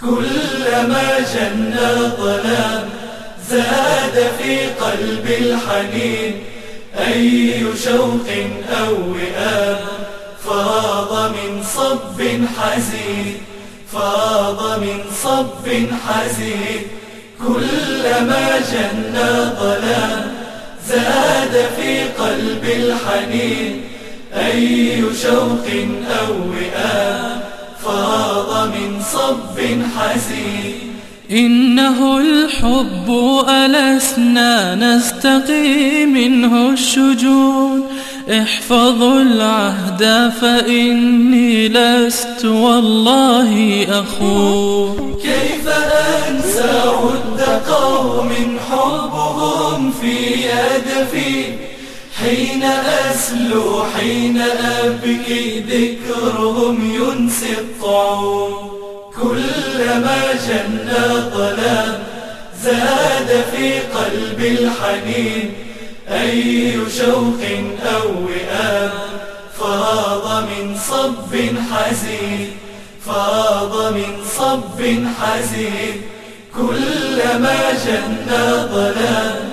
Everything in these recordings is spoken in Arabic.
كلما جن الظلام زاد في قلب الحنين أي شوق أو وئام فاض من صب حزين فاض من صب حزين. كلما جن ظلام زاد في قلب الحنين أي شوق أو وئام فاض من صب حزين. إنه الحب ألسنا نستقي منه الشجون. احفظوا العهد فإني لست والله أخون. كيف أنسى ود قوم حبهم في يدفي حين أسلو حين أبكي ذكرهم ينسي الطعون كلما جن الظلام زاد في قلب الحنين أي شوق أو وئام. فاض من صب حزين فاض من صب حزين. كلما جن ظلام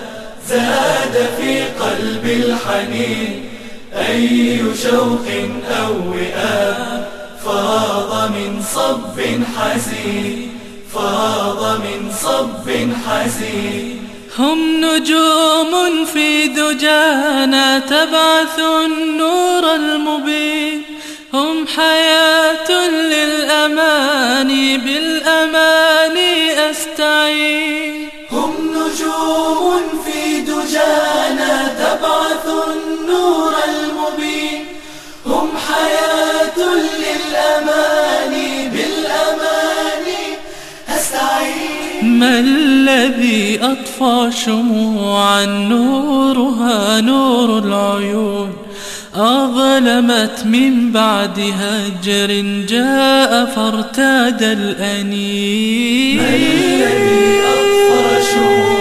زاد في قلب الحنين أي شوق أو وئام فاض من صب حزين فاض من صب حزين. هم نجوم في دجانا تبعث النور المبين هم حياة للأماني بالأماني أستعين. هم نجوم في دجانا تبعث النور المبين. هم حياة للأماني بالأماني أستعين. ما الذي أطفى شموعا نورها نور العيون؟ أظلمت من بعد هجر جاء فارتاد الأنين. ما الذي أطفى شموعا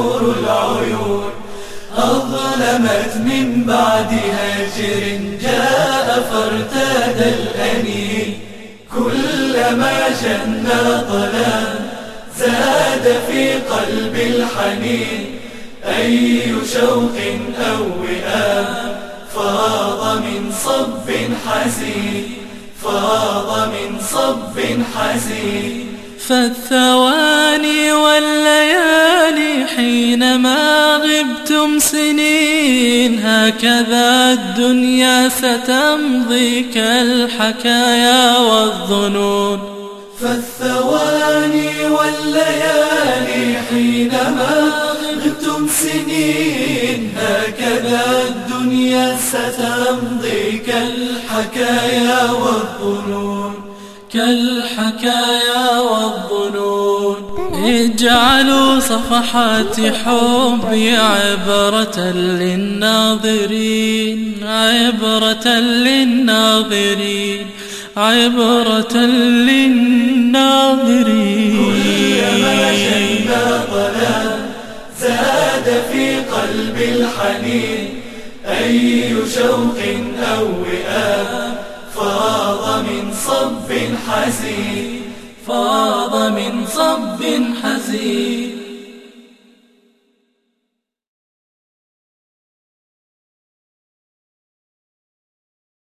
نور العيون أظلمت من بعد هجر جاء فارتاد الأنين. كلما جن ظلام زاد في قلب الحنين. أي شوق أو وئام فاض من صب حزين فاض من صب حزين. فالثواني والليالي حينما غبتم سنين هكذا الدنيا ستمضي كالحكايا والظنون. فالثواني والليالي حينما غبتم سنين هكذا الدنيا ستمضي كالحكايا والظنون. كالحكايا والظنون. اجعلوا صفحات حبي عبرة للناظرين. عبرة للناظرين. عبرة للناظرين. كلما جن ظلام زاد في قلب الحنين. أي شوق أو وئام حزين فاض من صب حزين